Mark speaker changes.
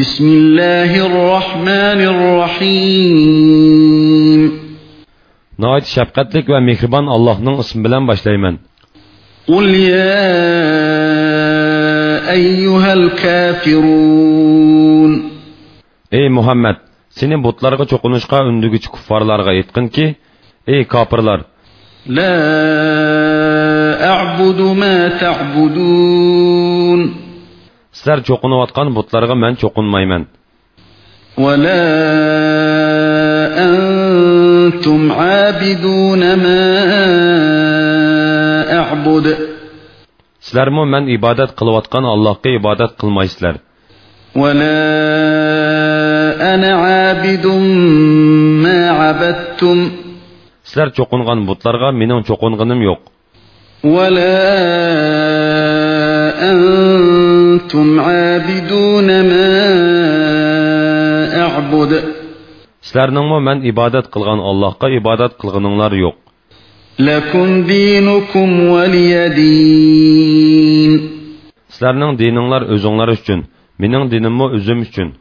Speaker 1: بسم الله الرحمن الرحيم
Speaker 2: Nəhayət şəfqətlik və mehriban Allah'ın ismi bilan başlayman.
Speaker 1: قل يا أيها الكافرون
Speaker 2: Ey Muhammed, seni butlarga çoqunuşqa ündügüç kuffarlarga aytqin ki, ey kafirlar,
Speaker 1: لا أعبد ما تعبدون
Speaker 2: sizlar çoqunuvatqan butlarga men çoqunmayman.
Speaker 1: ولا أنتم عابدون ما أعبد
Speaker 2: Sizlarmı men ibadat qılıvatqan Allahqa ibadat qılmaysızlar.
Speaker 1: ولا أنا عابد ما عبدتم
Speaker 2: Sizlar çoqungan butlarga mening çoqunganim yo'q.
Speaker 1: ولا أنتم عابدون ما أعبد
Speaker 2: Sizlarningmi men ibadat qilgan Allohga ibadat qilganinglar yo'q.
Speaker 1: لكم دينكم ولي دين
Speaker 2: Sizlarning dininglar o'zinglar uchun, mening dinimmi o'zim uchun.